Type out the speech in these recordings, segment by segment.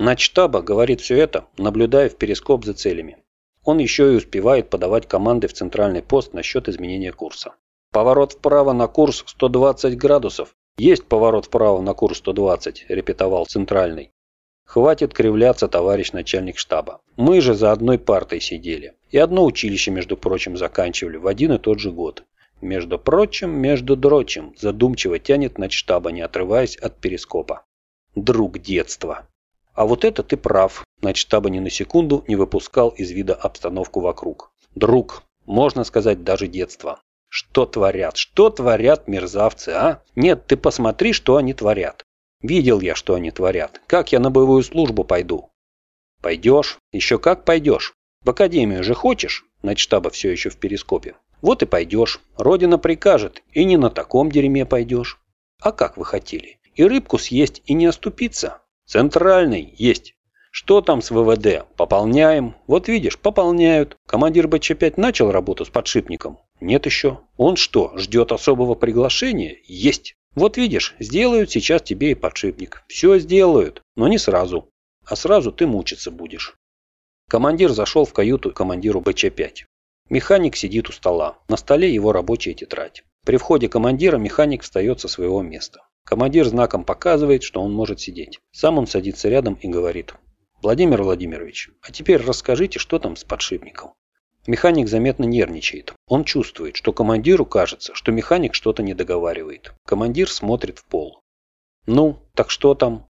Начштаба говорит все это, наблюдая в перископ за целями. Он еще и успевает подавать команды в центральный пост насчет изменения курса. «Поворот вправо на курс 120 градусов». «Есть поворот вправо на курс 120», – репетовал центральный. «Хватит кривляться, товарищ начальник штаба. Мы же за одной партой сидели. И одно училище, между прочим, заканчивали в один и тот же год. Между прочим, между дрочим, задумчиво тянет начштаба, не отрываясь от перископа. Друг детства. А вот это ты прав. Начштаба ни на секунду не выпускал из вида обстановку вокруг. Друг, можно сказать, даже детство. Что творят? Что творят мерзавцы, а? Нет, ты посмотри, что они творят. Видел я, что они творят. Как я на боевую службу пойду? Пойдешь? Еще как пойдешь? В академию же хочешь? Начштаба все еще в перископе. Вот и пойдешь. Родина прикажет, и не на таком дерьме пойдешь. А как вы хотели? И рыбку съесть, и не оступиться? Центральный есть. Что там с ВВД? Пополняем. Вот видишь, пополняют. Командир БЧ-5 начал работу с подшипником? Нет еще. Он что, ждет особого приглашения? Есть. Вот видишь, сделают сейчас тебе и подшипник. Все сделают, но не сразу. А сразу ты мучиться будешь. Командир зашел в каюту командиру БЧ-5. Механик сидит у стола. На столе его рабочая тетрадь. При входе командира механик встает со своего места. Командир знаком показывает, что он может сидеть. Сам он садится рядом и говорит. «Владимир Владимирович, а теперь расскажите, что там с подшипником?» Механик заметно нервничает. Он чувствует, что командиру кажется, что механик что-то не договаривает. Командир смотрит в пол. «Ну, так что там?»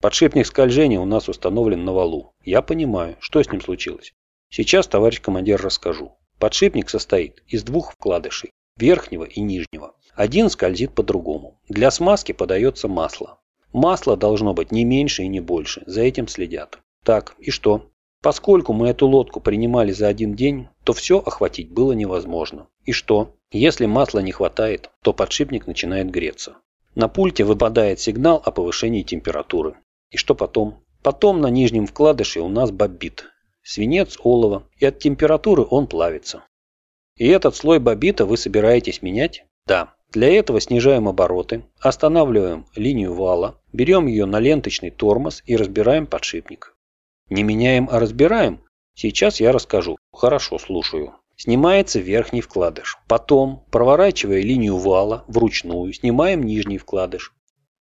«Подшипник скольжения у нас установлен на валу. Я понимаю, что с ним случилось. Сейчас, товарищ командир, расскажу. Подшипник состоит из двух вкладышей, верхнего и нижнего. Один скользит по-другому. Для смазки подается масло. Масло должно быть не меньше и не больше, за этим следят. Так, и что? Поскольку мы эту лодку принимали за один день, то все охватить было невозможно. И что? Если масла не хватает, то подшипник начинает греться. На пульте выпадает сигнал о повышении температуры. И что потом? Потом на нижнем вкладыше у нас бобит, свинец олово, и от температуры он плавится. И этот слой бобита вы собираетесь менять? Да. Для этого снижаем обороты, останавливаем линию вала, берем ее на ленточный тормоз и разбираем подшипник. Не меняем, а разбираем? Сейчас я расскажу. Хорошо, слушаю. Снимается верхний вкладыш. Потом, проворачивая линию вала вручную, снимаем нижний вкладыш.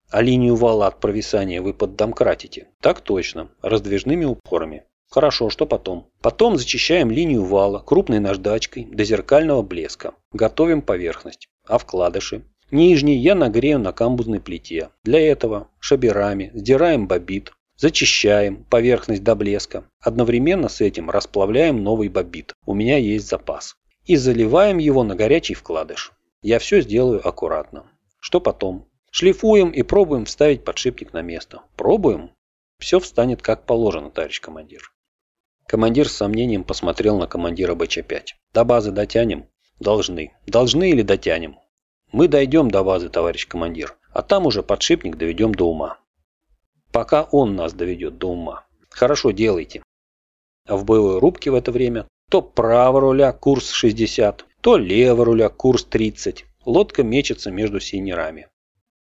А линию вала от провисания вы поддомкратите? Так точно, раздвижными упорами. Хорошо, что потом? Потом зачищаем линию вала крупной наждачкой до зеркального блеска. Готовим поверхность. А вкладыши? Нижний я нагрею на камбузной плите. Для этого шаберами сдираем бобит, зачищаем поверхность до блеска. Одновременно с этим расплавляем новый бобит. У меня есть запас. И заливаем его на горячий вкладыш. Я все сделаю аккуратно. Что потом? Шлифуем и пробуем вставить подшипник на место. Пробуем? Все встанет как положено, товарищ командир. Командир с сомнением посмотрел на командира БЧ-5. «До базы дотянем?» «Должны. Должны или дотянем?» «Мы дойдем до базы, товарищ командир, а там уже подшипник доведем до ума». «Пока он нас доведет до ума. Хорошо, делайте». А в боевой рубке в это время то право руля курс 60, то лево руля курс 30. Лодка мечется между синерами.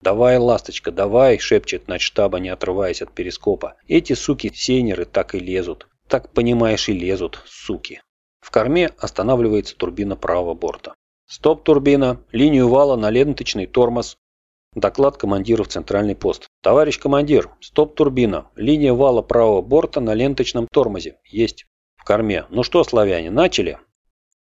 «Давай, ласточка, давай!» – шепчет штаба, не отрываясь от перископа. «Эти суки-сейнеры так и лезут. Так, понимаешь, и лезут, суки. В корме останавливается турбина правого борта. «Стоп, турбина! Линию вала на ленточный тормоз!» Доклад командира в центральный пост. «Товарищ командир! Стоп, турбина! Линия вала правого борта на ленточном тормозе. Есть!» В корме. «Ну что, славяне, начали?»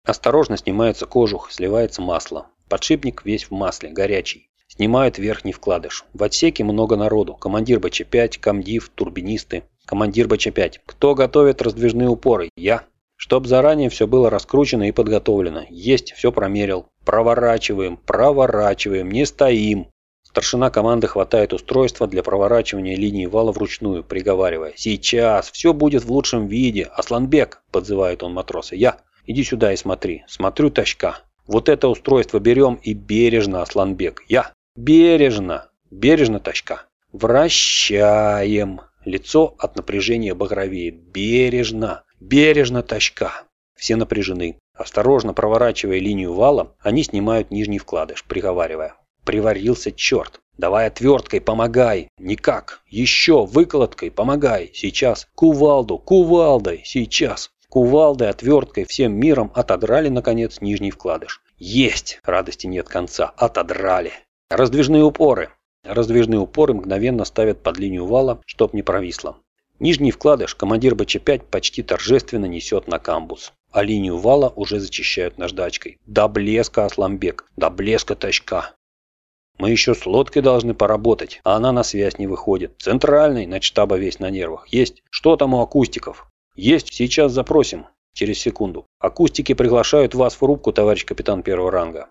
Осторожно снимается кожух, сливается масло. Подшипник весь в масле, горячий. Снимают верхний вкладыш. В отсеке много народу. Командир БЧ-5, комдив, турбинисты. Командир БЧ-5. Кто готовит раздвижные упоры? Я. Чтоб заранее все было раскручено и подготовлено. Есть, все промерил. Проворачиваем, проворачиваем, не стоим. Старшина команды хватает устройство для проворачивания линии вала вручную, приговаривая. «Сейчас! Все будет в лучшем виде! Асланбек!» – подзывает он матроса. «Я! Иди сюда и смотри! Смотрю тачка! Вот это устройство берем и бережно, Асланбек! Я! Бережно! Бережно тачка! Вращаем!» Лицо от напряжения багровеет. Бережно, бережно тачка. Все напряжены. Осторожно проворачивая линию вала, они снимают нижний вкладыш, приговаривая. Приварился черт. Давай отверткой, помогай. Никак. Еще выкладкой, помогай. Сейчас. Кувалду, кувалдой. Сейчас. Кувалдой, отверткой, всем миром отодрали, наконец, нижний вкладыш. Есть! Радости нет конца. Отодрали. Раздвижные упоры. Раздвижные упоры мгновенно ставят под линию вала, чтоб не провисло. Нижний вкладыш командир БЧ-5 почти торжественно несет на камбус, а линию вала уже зачищают наждачкой. До блеска, Асламбек, до блеска тачка. Мы еще с лодкой должны поработать, а она на связь не выходит. Центральный, на штаба весь на нервах. Есть. Что там у акустиков? Есть. Сейчас запросим. Через секунду. Акустики приглашают вас в рубку, товарищ капитан первого ранга.